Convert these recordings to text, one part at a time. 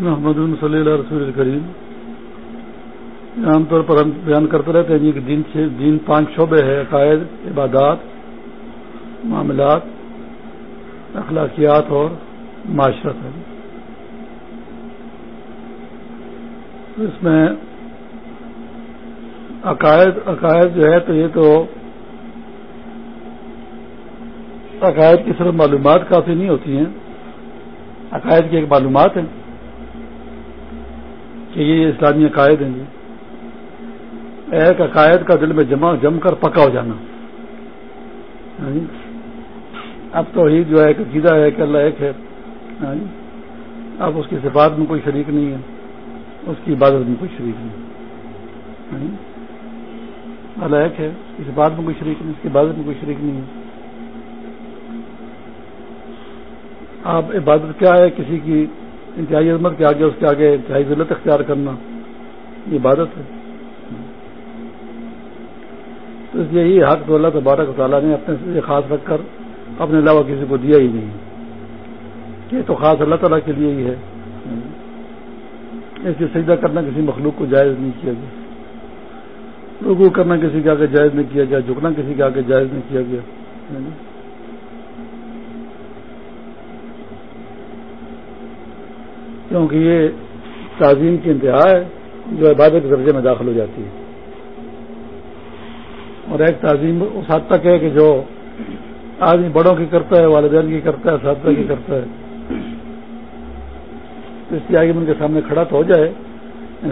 محمد صلی اللہ رسول الکریم۔ عام طور پر ہم بیان کرتے رہتے ہیں جی کہ دین دین پانچ شعبے ہے عقائد، عبادات، معاملات، اخلاقیات اور معاشرت ہے اس میں عقائد عقائد جو ہے تو یہ تو عقائد کی صرف معلومات کافی نہیں ہوتی ہیں۔ عقائد کی ایک معلومات ہیں۔ کہ یہ اسلامی عقائد ہیں جی۔ ایک عقائد کا دل میں جمع، جم کر پکا ہو جانا۔ ہاں جی۔ اب تو ہی جو ہے عقیدہ ہے کہ اللہ ایک ہے۔ ہاں جی۔ اب اس کی صفات میں کوئی شریک نہیں ہے۔ اس کی عبادت میں کوئی شریک نہیں۔ ہاں جی۔ اللہ ایک ہے۔ اس کی صفات میں کوئی شریک نہیں، اس کی عبادت میں کوئی شریک نہیں ہے۔ آپ عبادت کیا ہے؟ کسی کی انتہائی عظمت کے آگے، اس کے آگے انتہائی ضلعت اختیار کرنا، یہ عبادت ہے۔ تو اس لیے یہ حق تو اللہ تبارک تعالیٰ نے اپنے سے خاص رکھ کر اپنے علاوہ کسی کو دیا ہی نہیں۔ یہ تو خاص اللہ تعالیٰ کے لیے ہی ہے۔ اس لیے سجدہ کرنا کسی مخلوق کو جائز نہیں کیا گیا۔ رکو کرنا کسی کے آگے جائز نہیں کیا گیا۔ جھکنا کسی کے آگے جائز نہیں کیا گیا۔ کیونکہ یہ تعظیم کی انتہا ہے، جو عبادت کے درجے میں داخل ہو جاتی ہے۔ اور ایک تعظیم اس حد تک ہے کہ جو آدمی بڑوں کی کرتا ہے، والدین کی کرتا ہے اساتذہ کی کرتا ہے۔ تو اس کی آگے ان کے سامنے کھڑا تو ہو جائے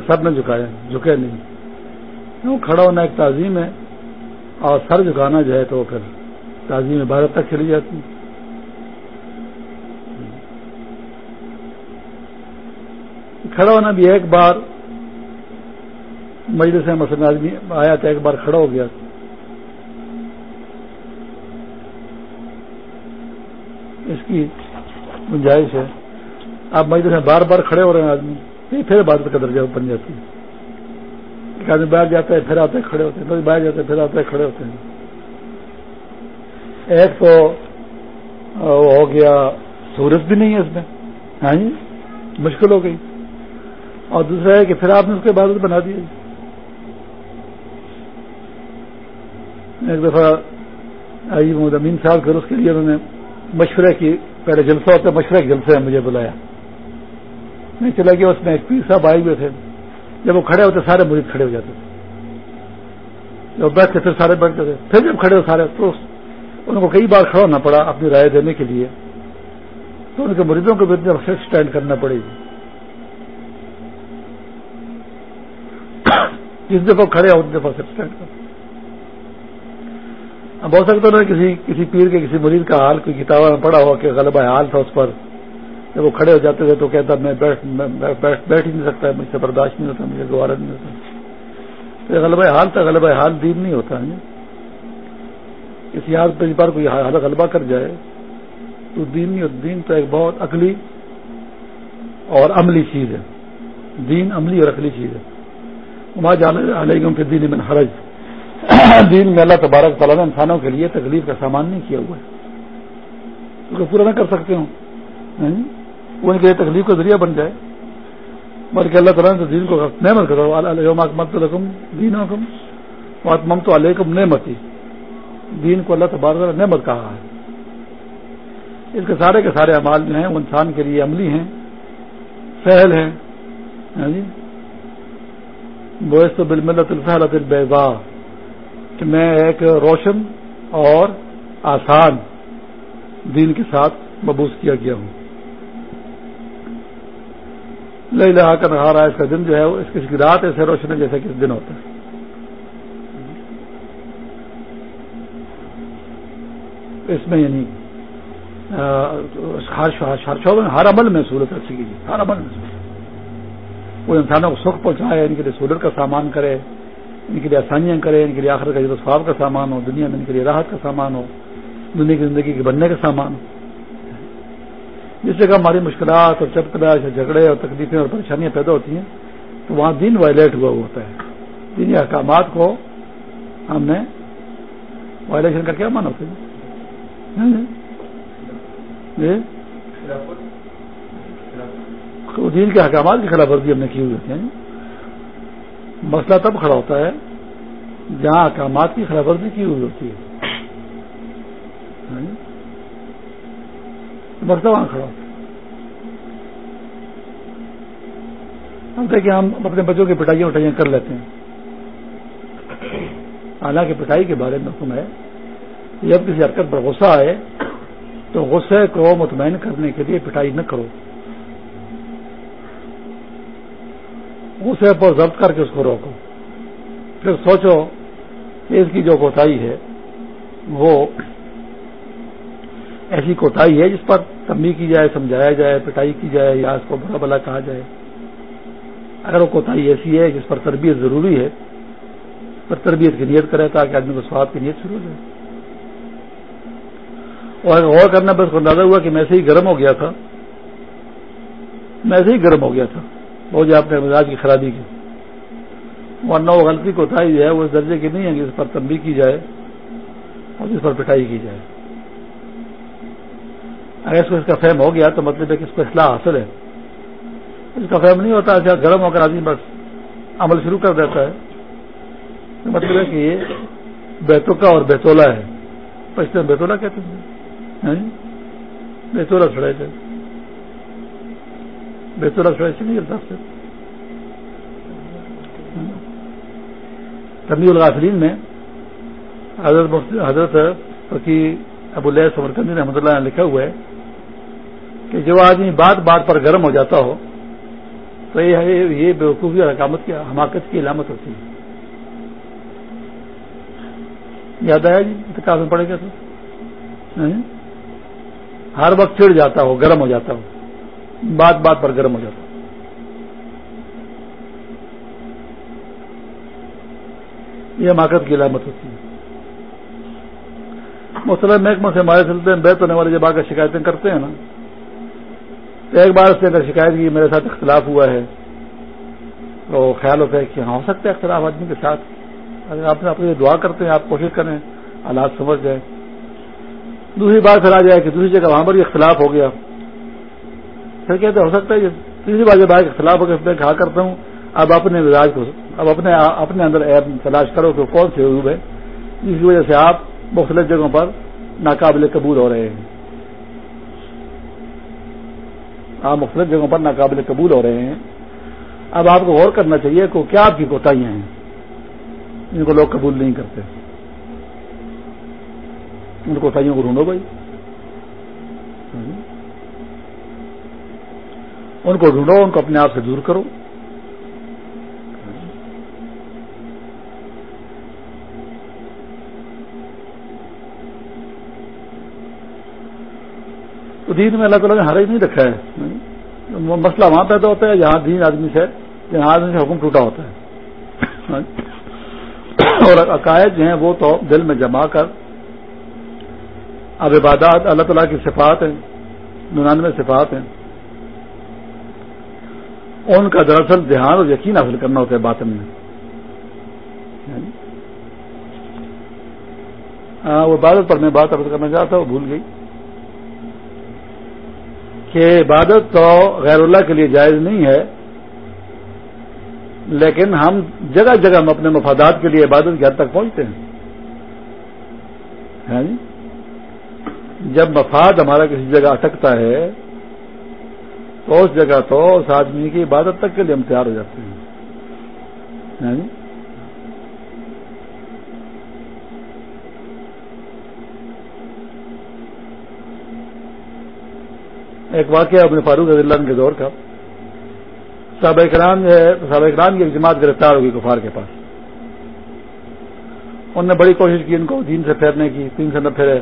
سب نے جھکایا، جھکے نہیں۔ کیوں کھڑا ہونا ایک تعظیم ہے اور سر جھکانا جو ہے تو پھر تعظیم عبادت تک چلی جاتی۔ ہے کھڑا ہونا بھی ایک بار۔ مجلس سے مثلاً آدمی آیا تو ایک بار کھڑا ہو گیا۔ اس کی گنجائش ہے۔ آپ مجلس میں بار بار کھڑے ہو رہے ہیں آدمی، پھر بات کا درجہ بن جاتی ہے۔ ایک آدمی باہر جاتا ہے، پھر آتے کھڑے ہوتے ہیں۔ باہر جاتے ہیں، پھر آتے کھڑے ہوتے ہیں۔ ایک تو ہو گیا، سہولت بھی نہیں ہے اس میں۔ ہاں جی؟ مشکل ہو گئی۔ اور دوسرا ہے کہ پھر آپ نے اس کو عبادت بنا دی ایک دفعہ آئی محمد امین صاحب پھر اس کے لیے انہوں نے مشورے کی، پہلے جلسہ ہوتا مشرق جلسے میں مجھے بلایا۔ میں چلا گیا، اس میں ایک پیر صاحب آئے ہوئے تھے۔ جب وہ کھڑے ہوتے، سارے مرید کھڑے ہو جاتے تھے۔ جب بیٹھتے پھر سارے بیٹھتے تھے۔ پھر جب کھڑے ہو سارے، تو ان کو کئی بار کھڑا ہونا پڑا، اپنی رائے دینے کے لیے۔ تو ان کے مریضوں کو بھی اسٹینڈ کرنا پڑے گی جس دفعہ کھڑے ہو، اس دفعہ اسٹینڈ کر۔ اب ہو سکتا ہے کسی کسی پیر کے، کسی مریض کا حال، کوئی کتاب میں پڑا ہوا کہ غلبہ حال تھا اس پر۔ جب وہ کھڑے ہو جاتے تھے تو کہتا میں بیٹھ ہی نہیں سکتا، مجھ سے برداشت نہیں ہوتا، مجھے گوارا نہیں ہوتا۔ تو غلبہ حال تھا، غلبہ حال دین نہیں ہوتا ہے۔ کسی حال پہ بار کوئی حال، غلبہ کر جائے تو دین نہیں ہوتا۔ دین تو ایک بہت عقلی اور عملی چیز ہے۔ دین عملی اور عقلی چیز ہے۔ علیہ کے دین میں حرج. دین میں اللہ تبارک تعالیٰ نے انسانوں کے لیے تکلیف کا سامان نہیں کیا ہوا ہے۔ پورا نہ کر سکتے ہوں۔ ہاں جی؟ وہ ان کے لیے تکلیف کا ذریعہ بن جائے۔ بلکہ اللہ تعالیٰ نے دین کو نعمت کرو دین حکم مم تو علیکم نعمتی دین کو اللہ تبارک نعمت کہا ہے۔ اس کے سارے کے سارے اعمال جو ہیں، وہ انسان کے لیے عملی ہیں، سہل ہیں۔ ہاں جی؟ تو بالملت الفحلت البیضا کہ میں ایک روشن اور آسان دین کے ساتھ مبوس کیا گیا ہوں۔ لئی لہا کر نہا رہا اس کا دن جو ہے اس کی رات ایسے روشن ہے جیسے کہ دن ہوتا ہے۔ اس میں یعنی ہر عمل میں سہولت اچھی کی ہر عمل میں سہولت۔ وہ انسانوں کو سکھ پہنچائے، ان کے لیے سولر کا سامان کرے، ان کے لیے آسانیاں کرے، ان کے لیے آخر کا جو خواب کا سامان ہو، دنیا میں ان کے لیے راحت کا سامان ہو، دنیا کی زندگی کے بننے کا سامان ہو۔ جس جگہ ہماری مشکلات اور چپکلا جھگڑے اور تکلیفیں اور پریشانیاں پیدا ہوتی ہیں، تو وہاں دین وائلیٹ ہوا ہوتا ہے۔ دینی احکامات کو ہم نے وائلیشن کا کیا مان ہوتے ہیں جی۔ جی۔ جی؟ دین کے احکامات کی خلاف ورزی ہم نے کی ہوئی ہوتی ہیں جی۔ مسئلہ تب کھڑا ہوتا ہے جہاں احکامات کی خلاف ورزی کی ہوئی ہوتی ہے۔ ہاں جی۔ مسئلہ وہاں کھڑا ہوتا ہے۔ ہم دیکھیں ہم اپنے بچوں کی پٹائیاں وٹائیاں کر لیتے ہیں۔ حالانکہ پٹائی کے بارے میں حکم ہے جب کسی حرکت پر غصہ آئے تو غصے کو مطمئن کرنے کے لیے پٹائی نہ کرو۔ اسے پر ضبط کر کے اس کو روکو پھر سوچو کہ اس کی جو کوتاہی ہے، وہ ایسی کوتاہی ہے جس پر تمبی کی جائے، سمجھایا جائے، پٹائی کی جائے، یا اس کو بڑا بلا کہا جائے۔ اگر وہ کوتاہی ایسی ہے جس پر تربیت ضروری ہے پر تربیت کی نیت کرے تاکہ آدمی کو سواد کی نیت شروع ہو جائے۔ اور غور کرنا بس کو اندازہ ہوا کہ میں سے ہی گرم ہو گیا تھا۔ میں سے ہی گرم ہو گیا تھا۔ وہ جو اپنے مزاج کی خرابی کی۔ ورنہ وہ غلطی کو جو ہے وہ اس درجے کی نہیں ہے کہ اس پر تمبی کی جائے اور اس پر پٹائی کی جائے۔ اگر اس کو اس کا فہم ہو گیا تو مطلب ہے کہ اس کو اصلاح حاصل ہے۔ اس کا فہم نہیں ہوتا اچھا گرم ہو کر آدمی بس عمل شروع کر دیتا ہے۔ مطلب ہے کہ یہ بیتوکا اور بیتولا ہے۔ پچھلے بیتولا کہتے ہیں۔ ہاں جی؟ بیتولا چھڑے تھے بہتر ایسے نہیں چلتا سے الغافلین میں حضرت حضرت ابو اللہ سمرکندی رحمۃ اللہ نے لکھا ہوا ہے کہ جو آدمی بات بات پر گرم ہو جاتا ہو، تو یہ بیوقوفی اور حکامت کی، حماقت کی علامت ہوتی ہے۔ یاد آیا جی؟ کافی پڑے گا تو؟ ہر وقت چڑ جاتا ہو، گرم ہو جاتا ہو۔ بات بات پر گرم ہو جاتا۔ یہ حماقت کی علامت ہوتی ہے۔ مسلم محکمہ سے ہمارے سلسلے میں بیت ہونے والے جب آ کر شکایتیں کرتے ہیں نا، تو ایک بار اس نے اگر شکایت کی میرے ساتھ اختلاف ہوا ہے، تو خیال ہوتا ہے کہ ہاں ہو سکتا ہے اختلاف آدمی کے ساتھ۔ اگر آپ نے اپنی دعا کرتے ہیں، آپ کوشش کریں، حالات سمجھ جائیں۔ دوسری بات پھر آ جائے کہ دوسری جگہ وہاں پر بھی اختلاف ہو گیا۔ پھر کہتے ہو سکتا ہے تیسری بات جب کے خلاف ہو کے میں کہا کرتا ہوں، اب اپنے مزاج کو، اب اپنے اپنے اندر ایپ تلاش کرو کہ کون سے عیوب ہے جس کی وجہ سے آپ مختلف جگہوں پر ناقابل قبول ہو رہے ہیں۔ آپ مختلف جگہوں پر ناقابل قبول ہو رہے ہیں۔ اب آپ کو غور کرنا چاہیے کہ کیا آپ کی کوتاہیاں ہیں۔ ان کو لوگ قبول نہیں کرتے۔ ان کوتاہیوں کو ڈھونڈو بھائی۔ ان کو ڈھونڈو، ان کو اپنے آپ سے دور کرو۔ تو دین میں اللہ تعالیٰ نے حرج نہیں رکھا ہے۔ مسئلہ وہاں پیدا ہوتا ہے جہاں دین آدمی سے جہاں آدمی سے حکم ٹوٹا ہوتا ہے۔ اور عقائد جو ہیں، وہ تو دل میں جما کر۔ اب عبادات اللہ تعالیٰ کی صفات ہیں، ننانوے صفات ہیں۔ ان کا دراصل دھیان اور یقین حاصل کرنا ہوتا ہے باطن میں۔ یعنی؟ ہاں وہ عبادت پر میں بات اب کرنا چاہتا ہوں بھول گئی۔ کہ عبادت تو غیر اللہ کے لیے جائز نہیں ہے، لیکن ہم جگہ جگہ ہم اپنے مفادات کے لیے عبادت کے حد تک پہنچتے ہیں۔ جی؟ جب مفاد ہمارا کسی جگہ اٹکتا ہے تو اس جگہ تو اس آدمی کی عبادت تک کے لیے ہم تیار ہو جاتے ہیں۔ ہاں جی؟ ایک واقعہ اپنے فاروق رضی اللہ کے دور کا۔ صحابہ اکرام جو ہے، صحابہ اکرام کی ایک جماعت گرفتار ہوگی کفار کے پاس۔ انہوں نے بڑی کوشش کی، ان کو دین سے پھیرنے کی، تین سے نہ پھیرے۔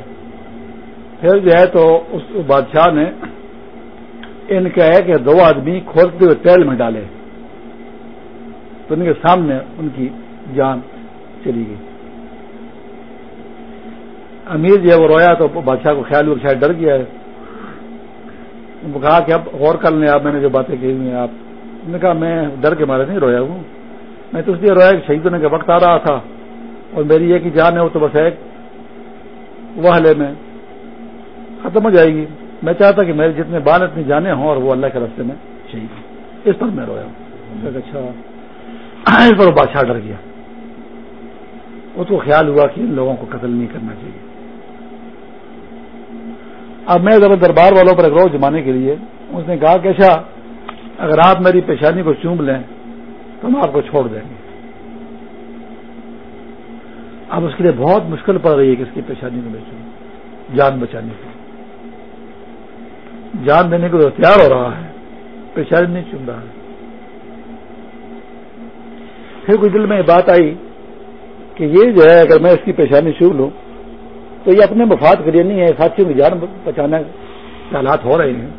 پھر جو ہے تو اس بادشاہ نے ان کا ہے کہ دو آدمی کھولتے ہوئے تیل میں ڈالے۔ تو ان کے سامنے ان کی جان چلی گئی۔ امیر جو ہے وہ رویا تو بادشاہ کو خیال ہوا شاید ڈر گیا ہے۔ ان کو کہا کہ اب غور کر لیں، آپ میں نے جو باتیں کہی ہوئی ہیں، آپ نے کہا، میں ڈر کے مارے نہیں رویا ہوں۔ میں تو اس لیے رویا کہ شہید ہونے کا وقت آ رہا تھا۔ اور میری یہ کہ جان ہے، وہ تو بس ایک وحلے میں ختم ہو جائے گی۔ میں چاہتا کہ میرے جتنے بال اتنی جانے ہوں اور وہ اللہ کے راستے میں شہید اس پر میں رویا ہوں۔ اچھا اس پر بادشاہ ڈر گیا۔ اس کو خیال ہوا کہ ان لوگوں کو قتل نہیں کرنا چاہیے۔ اب میں ذرا دربار والوں پر ایک روز جمانے کے لیے، اس نے کہا کہ اچھا اگر آپ میری پیشانی کو چوم لیں تو ہم آپ کو چھوڑ دیں گے۔ اب اس کے لیے بہت مشکل پڑ رہی ہے کہ اس کی پیشانی کو میں جان بچانے کی۔ جان دینے کو تیار ہو رہا ہے پیشانی نہیں چوم رہا ہے پھر کوئی دل میں یہ بات آئی کہ یہ جو ہے، اگر میں اس کی پیشانی چوم لوں، تو یہ اپنے مفاد کے لیے نہیں ہے ساتھیوں کی جان بچانے کے حالات ہو رہے ہیں۔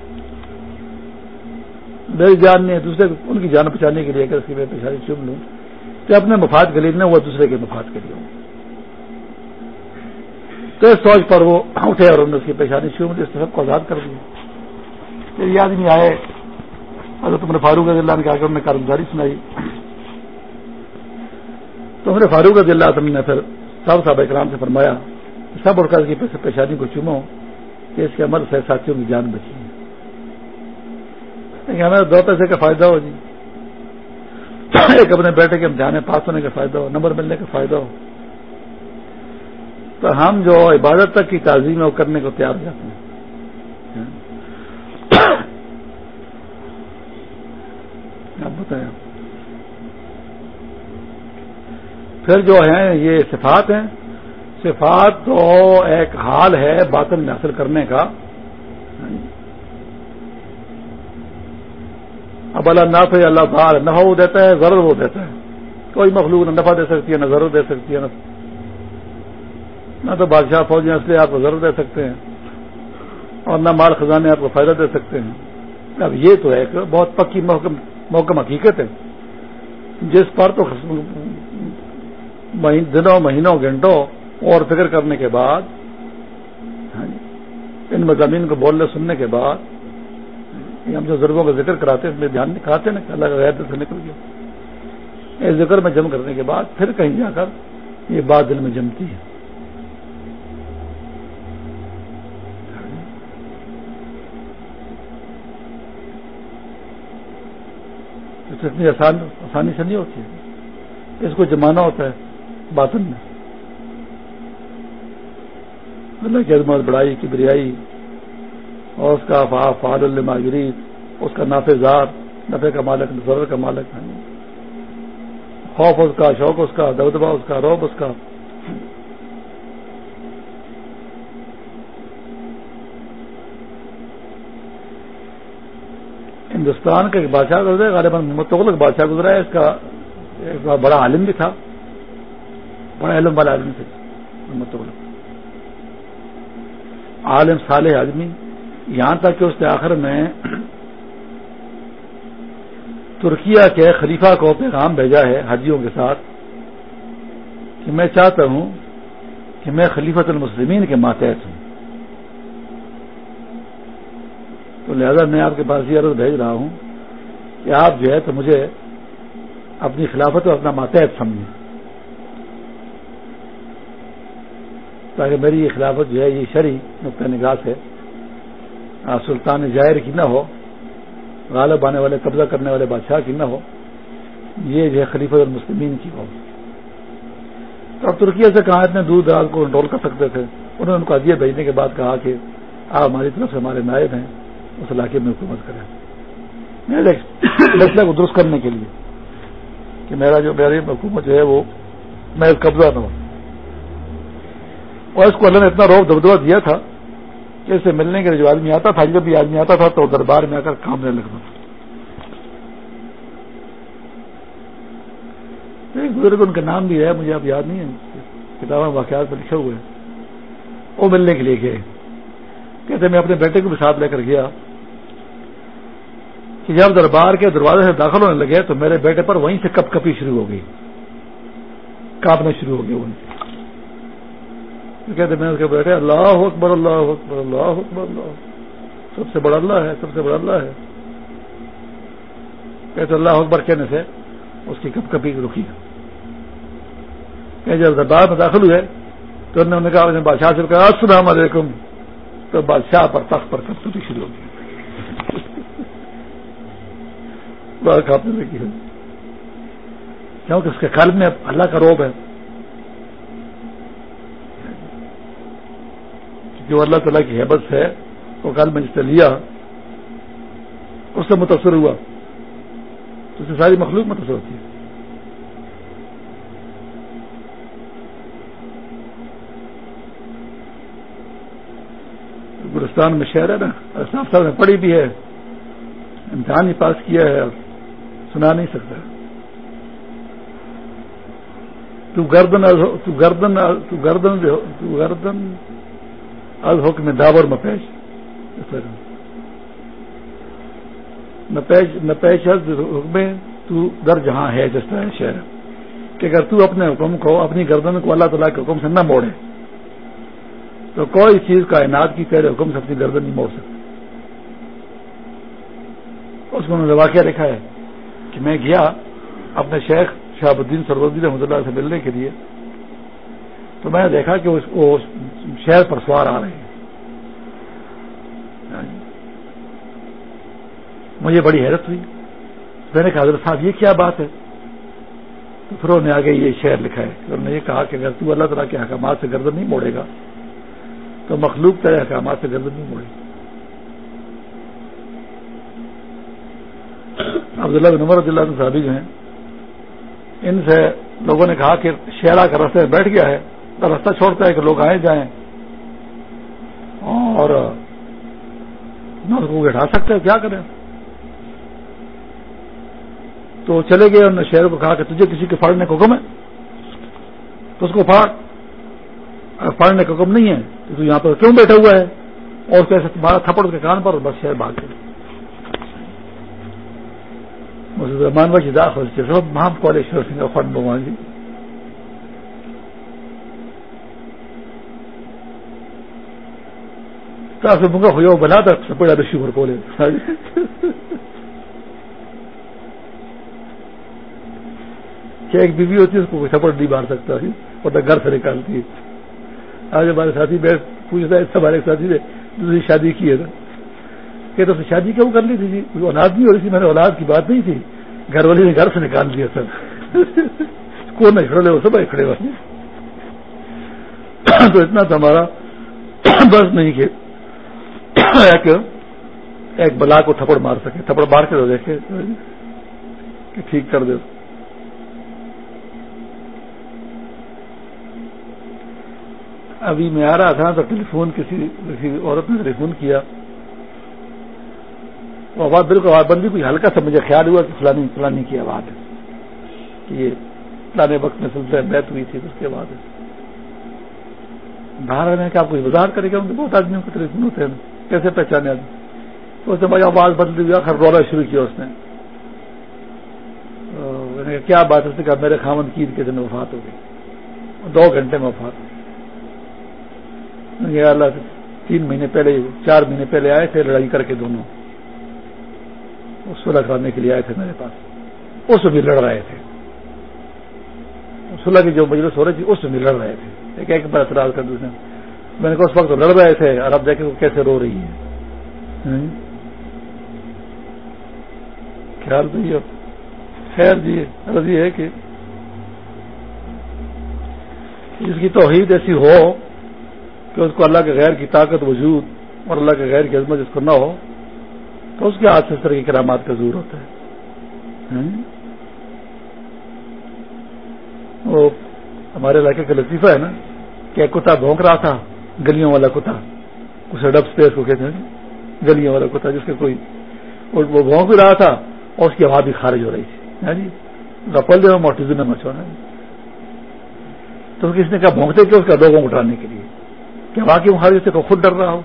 میری جان نہیں ہے دوسرے ان کی جان بچانے کے لیے اگر اس کی میں پیشانی چن لوں، تو اپنے مفاد کے لیے نہ وہ دوسرے کے مفاد کے لیے۔ ہوں تو اس سوچ پر وہ اٹھے اور انہوں نے اس کی پیشانی چوم لی، اس نے سب کو آزاد کر دیا۔ پھر یہ آدمی آئے۔ اگر تم نے فاروق رضی اللہ نے کہا کہ انہوں نے کارگزاری سنائی۔ تو ہم نے فاروق رضی اللہ نے پھر صاحب صاحب اکرام سے فرمایا سب اور کی پیشانی کو چومو کہ اس کے عمل سے ساتھیوں کی جان بچی۔ ہے ہمیں دو پیسے کا فائدہ ہو جی۔ ایک اپنے بیٹے کے امتحان پاس ہونے کا فائدہ ہو، نمبر ملنے کا فائدہ ہو۔ تو ہم جو عبادت تک کی تعظیم ہے وہ کرنے کو تیار ہو جاتے ہیں۔ آپ بتائیں پھر جو ہیں، یہ صفات ہیں۔ صفات تو ایک حال ہے باطن میں حاصل کرنے کا۔ اب اللہ نافع اللہ تعالی نفع وہ دیتا ہے ضرور وہ دیتا ہے۔ کوئی مخلوق نہ نفع دے سکتی ہے، نہ ضرور دے سکتی ہے۔ نہ تو بادشاہ فوجی اس لیے آپ کو ضرور دے سکتے ہیں۔ اور نہ مال خزانے آپ کو فائدہ دے سکتے ہیں۔ اب یہ تو ایک بہت پکی محکم حقیقت ہے۔ جس پر تو دنوں، مہینوں، گھنٹوں اور فکر کرنے کے بعد ہاں جی، ان مضامین کو بولنے، سننے کے بعد ہم جو ضروروں کا ذکر کراتے ہیں، اس میں دھیان دکھاتے نا کہ اللہ کا غیر سے نکل گیا۔ اس ذکر میں جم کرنے کے بعد پھر کہیں جا کر یہ بات دل میں جمتی ہے۔ اتنی آسان آسانی سے نہیں ہوتی ہے۔ اس کو جمانا ہوتا ہے باطن میں۔ اللہ کی عظمت، بڑائی کی بریائی اور اس کا فعال الما اس کا نافع زار نفے کا مالک ضرور کا مالک خوف اس کا، شوق اس کا دبدبا اس کا، روب اس کا۔ ہندوستان کا ایک بادشاہ گزرا غالباً متغلق بادشاہ گزرا ہے، اس کا ایک بڑا عالم بھی تھا۔ بڑا علم والا آدمی تھے، متغلق۔ عالم صالح آدمی۔ یہاں تک کہ اس نے آخر میں ترکیا کے خلیفہ کو پیغام بھیجا ہے حاجیوں کے ساتھ کہ میں چاہتا ہوں کہ میں خلیفت المسلمین کے ماتحت ہوں تو لہذا میں آپ کے پاس یہ عرض بھیج رہا ہوں کہ آپ جو ہے تو مجھے اپنی خلافت اور اپنا ماتحت سمجھیں۔ تاکہ میری یہ خلافت جو ہے یہ شرح نقطۂ نگاہ سے سلطان جائر کی نہ ہو، غالب آنے والے، قبضہ کرنے والے بادشاہ کی نہ ہو، یہ جو ہے خلیفت المسلمین کی ہو۔ تو اب ترکیہ سے کہاں اتنے دور دراز کو کنٹرول کر سکتے تھے۔ انہوں نے ان کو ادیہ بھیجنے کے بعد کہا کہ آپ ہماری طرف سے ہمارے نائب ہیں۔ اس علاقے میں حکومت کریں۔ مسئلہ کو درست کرنے کے لیے کہ میرا جو میری حکومت جو ہے وہ میں قبضہ نہ ہوں اور اس کو اللہ نے اتنا روب دبدبا دیا تھا کہ اسے ملنے کے لیے جو آدمی آتا تھا، جب بھی آدمی آتا تھا تو دربار میں آ کر کام نہیں لگتا تھا۔ ایک بزرگ ان کا نام بھی ہے، مجھے اب یاد نہیں ہے کتابیں واقعات میں لکھے ہوئے ہیں۔ وہ ملنے کے لیے گئے۔ کہتے میں اپنے بیٹے کو بھی ساتھ لے کر گیا کہ جب دربار کے دروازے سے داخل ہونے لگے تو میرے بیٹے پر وہیں سے کپ کپی شروع ہو گئی، کاپنا شروع ہو گیا ان کہتے میں اس کے بیٹے، اللہ اکبر اللہ اکبر اللہ اکبر، اللہ سب سے بڑا اللہ ہے، سب سے بڑا اللہ ہے۔ کہتے اللہ اکبر کہنے سے اس کی کپ کپی رکی۔ کہ جب دربار میں داخل ہوئے تو انہوں نے کہا بادشاہ سے کہا، السلام علیکم۔ تو بادشاہ پر تخت پر کب شروع ہوگی؟ کھاپنے لگی ہے۔ کیونکہ اس کے قلب میں اللہ کا روب ہے۔ جو اللہ تعالیٰ کی حیبت ہے وہ کل میں جس نے لیا، اس سے متاثر ہوا۔ تو اس سے ساری مخلوق متاثر ہوتی ہے۔ گلستان میں شہر ہے نا صاحب صاحب نے پڑھی بھی ہے، امتحان ہی پاس کیا ہے سنا نہیں سکتا۔ تو گردن تو گردن تو گردن تو گردن از حکم داور مپیش۔ نپیش حکم تو در جہاں ہے جس طرح شہر کہ اگر تو اپنے حکم کو اپنی گردن کو اللہ تعالیٰ کے حکم سے نہ موڑے۔ تو کوئی چیز کا کی تیرے حکم سے اپنی گردن نہیں موڑ سکتی اس میں انہوں نے واقعہ لکھا ہے کہ میں گیا اپنے شیخ شہاب الدین سرودی رحمۃ اللہ سے ملنے کے لیے۔ تو میں نے دیکھا کہ وہ شہر پر سوار آ رہے ہیں۔ مجھے بڑی حیرت ہوئی۔ میں نے کہا، حضرت صاحب، یہ کیا بات ہے؟ تو پھر انہوں نے آگے یہ شعر لکھا ہے۔ انہوں نے یہ کہا کہ اگر تو اللہ تعالیٰ کے حکامات سے گردن نہیں موڑے گا تو مخلوق تیرے احکامات سے گردن نہیں موڑے گی عبداللہ بن عمر اللہ صحابی جو ہیں، ان سے لوگوں نے کہا کہ شہرا کا رستے بیٹھ گیا ہے تو رستہ چھوڑتا ہے کہ لوگ آئے جائیں۔ اور کو اٹھا سکتے ہیں، کیا کریں؟ تو چلے گئے انہوں نے شہر کو کہا کہ تجھے کسی کے پھاڑنے کا حکم ہے؟ تو اس کو پھاڑ، پھاڑنے کا حکم نہیں ہے۔ تو یہاں پر کیوں بیٹھا ہوا ہے؟ اور کیسے تمہارا تھپڑ کے کان پر بس شہر بھاگ گئے۔ رحمان بھائی داخل سے سب مہام کولیشور سنگھ فنڈ بھگوان جی۔ سے منگا ہو، بنا تھا سپڑا رشی پر کولے کیا ایک بیوی ہوتی ہے، اس کو کوئی سپورٹ نہیں مار سکتا۔ اور گھر سے نکالتی۔ ہے آج ہمارے ساتھی بیٹھ پوچھتا ہے ہمارے ساتھی نے دوسری شادی کی ہے نا۔ کہ تو شادی کیوں کر لی تھی جی؟ اولاد نہیں ہو رہی تھی، میں نے اولاد کی بات نہیں تھی۔ گھر والی نے گھر سے نکال دیا سر کون نہیں کھڑے وہ سب کھڑے ہوئے تو اتنا تو ہمارا۔ بس نہیں کہ ایک ایک بلا کو تھپڑ مار سکے، تھپڑ مار کے تو دیکھے کہ ٹھیک کر دے۔ ابھی میں آ رہا تھا تو ٹیلی فون کسی کسی عورت نے ٹیلی فون کیا۔ وہ آواز بالکل آواز بندی، کوئی ہلکا سا مجھے خیال ہوا کہ فلانی فلانی کی آواز ہے۔ کہ یہ فلانے وقت میں سلسلہ بیت ہوئی تھی اس کے بعد باہر رہنے کہ آپ کو وضاحت کرے گا؟ بہت آدمیوں کو ٹیلی فون ہوتے ہیں۔ کیسے پہچانے آدمی؟ تو اس نے مجھے آواز بدل دی آخر رونا شروع کیا اس نے۔ کیا بات اس نے کہا، میرے خامن کی عید کے دن وفات ہو گئی۔ دو گھنٹے میں وفات ہوئی اللہ سے تین مہینے پہلے چار مہینے پہلے آئے تھے، لڑائی کر کے دونوں۔ صلح کرانے کے لیے آئے تھے میرے پاس۔ اس میں بھی لڑ رہے تھے۔ صلح کی جو مجلس ہو رہی تھی، اس میں بھی لڑ رہے تھے۔ ایک ایک بار اعتراض کر دوسرے میں نے کہا، اس وقت لڑ رہے تھے، اور اب دیکھیں وہ کیسے رو رہی ہے خیال تو یہ خیر جی عرض یہ ہے کہ جس کی توحید ایسی ہو کہ اس کو اللہ کے غیر کی طاقت وجود اور اللہ کے غیر کی عظمت جس کو نہ ہو، تو اس کے ہاتھ سے اس طرح کی کرامات کا زور ہوتا ہے۔ وہ ہمارے علاقے کا لطیفہ ہے نا کہ ایک کتا بھونک رہا تھا، گلیوں والا کتا، اسے ڈب اسپیس کو کہتے ہیں۔ گلیوں والا کتا جس کا کوئی وہ بھونک بھی رہا تھا اور اس کی آواز بھی خارج ہو رہی تھی۔ ہاں جی؟ رپل دے موٹیزو نے مچوانا تو کس نے کہا، بھونکتے کہ اس کا لوگوں کو اٹھانے کے لیے۔ کیا واقعی وہ خارج سے خود ڈر رہا ہو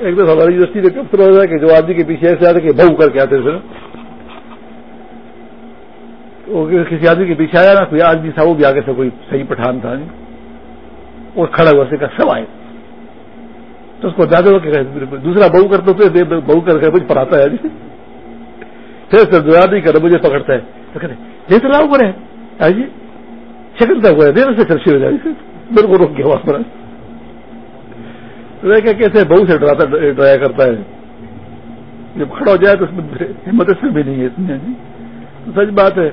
ایک دفعہ ہماری یونیورسٹی میں کب ہو ہے کہ جو آدمی کے پیچھے ایسے آتے کہ بہو کر کے آتے پھر۔ کسی آدمی کے پیچھے آیا نا کوئی آدمی تھا، وہ بھی آگے سے کوئی صحیح پٹھان تھا وہ کھڑا ہوا سے کہا سب آئے۔ تو اس کو زیادہ ہو کہ دوسرا بہو کرتے ہوتے بہو کر کے مجھے پڑھاتا ہے۔ پھر سر، دو آدمی کر مجھے پکڑتا ہے۔ تو کہتے دیکھ رہا اوپر ہے جی شکل تک ہوا ہے دیر سے چرچی ہو جائے میرے کو روک گیا وہاں پر کیسے بہو سے ڈراتا ڈرایا کرتا ہے جب کھڑا ہو جائے تو اس میں ہمت سے بھی نہیں ہے اس میں سچ بات ہے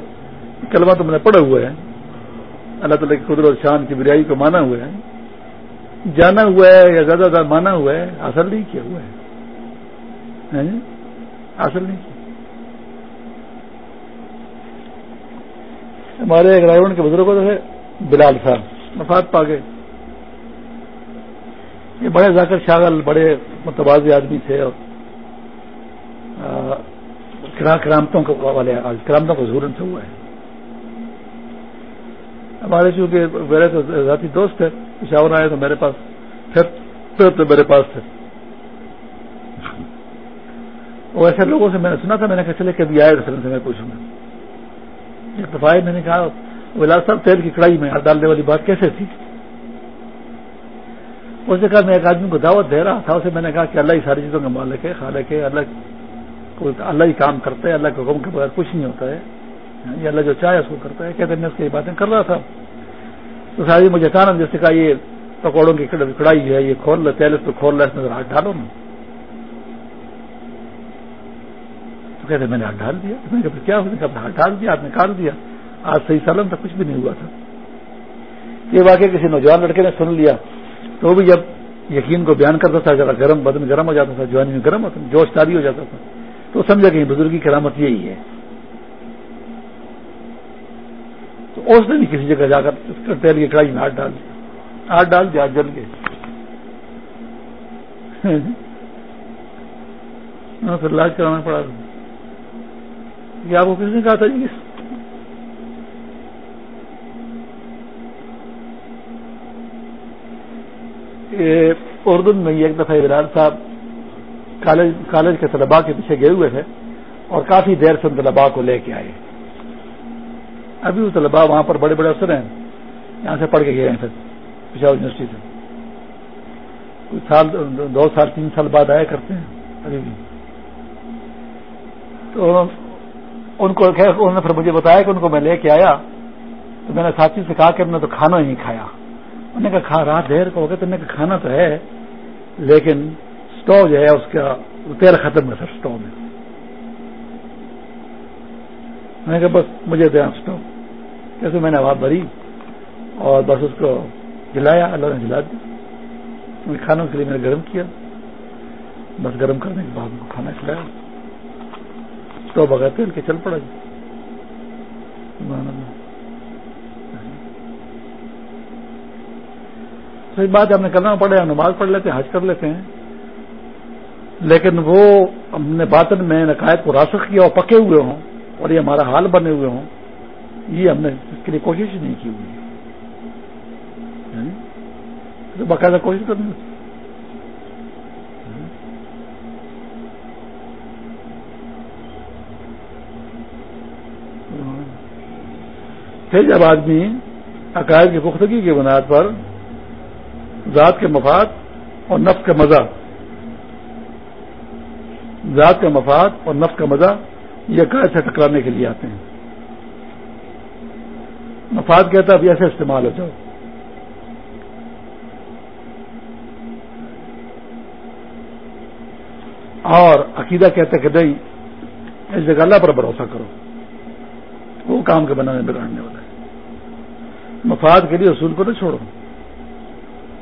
کلمہ تو میں نے پڑھا ہوا ہے اللہ تعالیٰ کی قدرت شان کی بریائی کو مانا ہوا ہے جانا ہوا ہے یا زیادہ زیادہ مانا ہوا ہے حاصل نہیں کیا ہوا ہے حاصل نہیں کیا ہمارے ایک رائے کے بزرگوں سے بلال صاحب۔ مفاد پا گئے۔ یہ بڑے ذاکر شاغل بڑے متوازی آدمی تھے اور کرامتوں والے کرامتوں کو ضرورت سے ہوا ہے۔ ہمارے چونکہ میرے تو ذاتی دوست ہے پشاور آئے تو میرے پاس پھر تو میرے پاس تھے۔ وہ ایسے لوگوں سے میں نے سنا تھا میں نے کہا چلے کبھی آئے تو سے میں پوچھوں گا۔ ایک دفعہ میں نے کہا ولاس صاحب، تیل کی کڑائی میں ہاتھ ڈالنے والی بات کیسے تھی؟ اس نے کہا، میں ایک آدمی کو دعوت دے رہا تھا، اسے میں نے کہا کہ اللہ ہی ساری چیزوں کا مالک ہے، خالق ہے، اللہ اللہ ہی کام کرتا ہے، اللہ کے حکم کے بغیر کچھ نہیں ہوتا ہے یہ اللہ جو چاہے اس کو کرتا ہے۔ کہتے میں اس کی باتیں کر رہا تھا۔ تو ساری مجھے اچانک جیسے کہا، یہ پکوڑوں کی کڑائی ہے، یہ کھول لو، تیل اس پہ کھول رہا اس میں ہاتھ ڈالو۔ نا تو کہتے میں نے ہاتھ ڈال دیا۔ میں نے کہا کیا ہاتھ ڈال دیا ہاتھ نکال دیا۔ آج صحیح سالم تھا کچھ بھی نہیں ہوا تھا۔ یہ واقعہ کسی نوجوان لڑکے نے سن لیا۔ تو بھی جب یقین کو بیان کرتا تھا ذرا گرم بدن گرم ہو جاتا تھا جوانی میں گرم ہوتا جوش تاری ہو جاتا تھا تو سمجھا کہ بزرگی کرامت یہی ہے۔ تو اس نے بھی کسی جگہ جا کر تیل کی کڑائی میں ہاتھ ڈال دیا۔ ہاتھ ڈال دیا جل کے ہاں، پھر علاج کرانا پڑا۔ آپ کو کس نے کہا تھا جی؟ اردن میں ایک دفعہ عمران صاحب کالج کے طلباء کے پیچھے گئے ہوئے تھے اور کافی دیر سے ان طلباء کو لے کے آئے۔ ابھی وہ طلباء وہاں پر بڑے بڑے افسر ہیں، یہاں سے پڑھ کے گئے ہیں پھر پشاور یونیورسٹی سے۔ کچھ سال، دو سال، تین سال بعد آیا کرتے ہیں، ابھی بھی۔ تو ان کو انہوں نے پھر مجھے بتایا کہ ان کو میں لے کے آیا تو میں نے ساتھی سے کہا کہ ہم نے تو کھانا ہی نہیں کھایا۔ انہوں نے کہا، کھا، رات دیر کو گیا تو نے کہا، کھانا تو ہے، لیکن اسٹو جو ہے اس کا تیر ختم ہے سر اسٹو میں۔ میں نے کہا، بس مجھے دیا اسٹو کیسے میں نے آواز بھری اور بس اس کو جلایا، اللہ نے جلا دیا۔ کھانوں کے لیے میں نے گرم کیا۔ بس گرم کرنے کے بعد کو کھانا کھلایا۔ تو بغیر تیل کے چل پڑا جی۔ صحیح بات ہے ہم نے کرنا پڑے، ہم نماز پڑھ لیتے ہیں، حج کر لیتے ہیں۔ لیکن وہ ہم نے باطن میں نقائد کو راسخ کیا اور پکے ہوئے ہوں اور یہ ہمارا حال بنے ہوئے ہوں، یہ ہم نے اس کے لیے کوشش نہیں کی ہوئی۔ یعنی تو باقاعدہ کوشش کرنی پھر جب آدمی عقائد کی پختگی کی بنیاد پر ذات کے مفاد اور نفس کا مزہ، ذات کا مفاد اور نفس کا مزہ یہ عقائد سے ٹکرانے کے لیے آتے ہیں۔ مفاد کہتا ہے اب ایسے استعمال ہو جاؤ۔ اور عقیدہ کہتا ہے کہ نہیں، اس جگہ اللہ پر بھروسہ کرو۔ وہ کام کے بنانے بگاڑنے والا مفاد کے لیے اصول کو نہ چھوڑو۔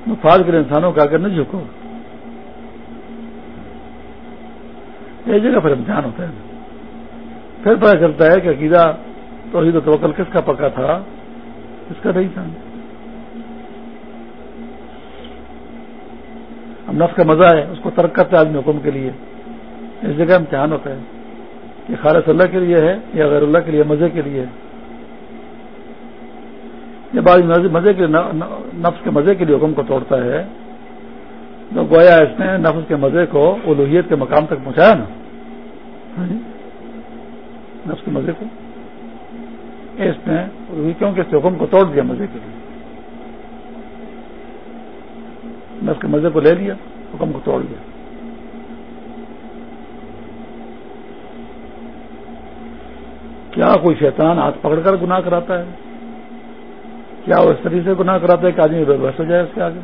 مفاد کے لیے انسانوں کا آگے نہ جھکو۔ ایک جگہ پر امتحان ہوتا ہے۔ پھر پتا چلتا ہے کہ عقیدہ، توحید و توکل کس کا پکا تھا؟ کس کا نہیں تھا؟ اب نفس کا مزہ ہے، اس کو ترک کرتا ہے آدمی حکم کے لیے۔ اس جگہ امتحان ہوتا ہے کہ خالص اللہ کے لیے ہے یا غیر اللہ کے لیے، مزے کے لیے جب آدمی مزے کے نفس کے مزے کے لیے حکم کو توڑتا ہے۔ تو گویا اس نے نفس کے مزے کو الوحیت کے مقام تک پہنچایا نا۔ ہاں جی۔ نفس کے مزے کو۔ اس نے کیونکہ اس حکم کو توڑ دیا مزے کے لیے۔ نفس کے مزے کو لے لیا، حکم کو توڑ دیا۔ کیا کوئی شیطان ہاتھ پکڑ کر گناہ کراتا ہے؟ کیا وہ اس طریقے سے گناہ کراتا ہے کہ آدمی بے بس ہو جائے اس کے آگے؟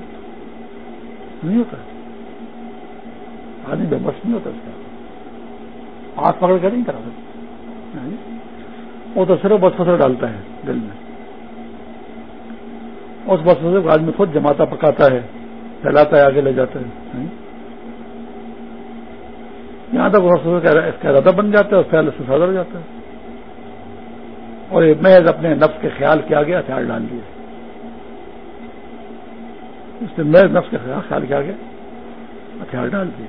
نہیں ہوتا۔ آدمی بے بس نہیں ہوتا اس کا ہاتھ پکڑ کر نہیں کرا سکتا وہ تو صرف بس فصل ڈالتا ہے دل میں۔ اس بس فصل کو آدمی خود جماتا پکاتا ہے، پھیلاتا ہے، آگے لے جاتا ہے۔ یہاں تک اس کا ارادہ بن جاتا ہے اور پھیل سے سادر جاتا ہے۔ اور یہ محض اپنے نفس کے خیال کیا گیا ہتھیار ڈال دیے۔ اس نے محض نفس کے خیال کیا گیا ہتھیار ڈال دیے۔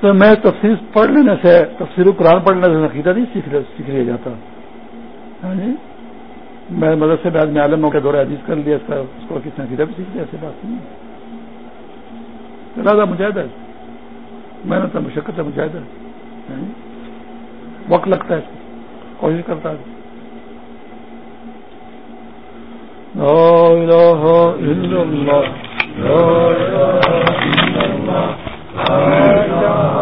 تو میں تفصیل پڑھ لینے سے تفصیل قرآن پڑھنے سے عقیدہ نہیں سیکھ لیا جاتا۔ ہاں جی؟ میں مدرسے میں آدمی عالموں کے دورہ حدیث کر لیا، اس کو کس نے عقیدہ بھی سیکھ لیا؟ ایسی بات نہیں لہٰذا مجاہدہ ہے۔ محنت ہے، مشقت ہے، مجاہدہ ہے۔ یعنی وقت لگتا ہے کوشش کرتا ہے۔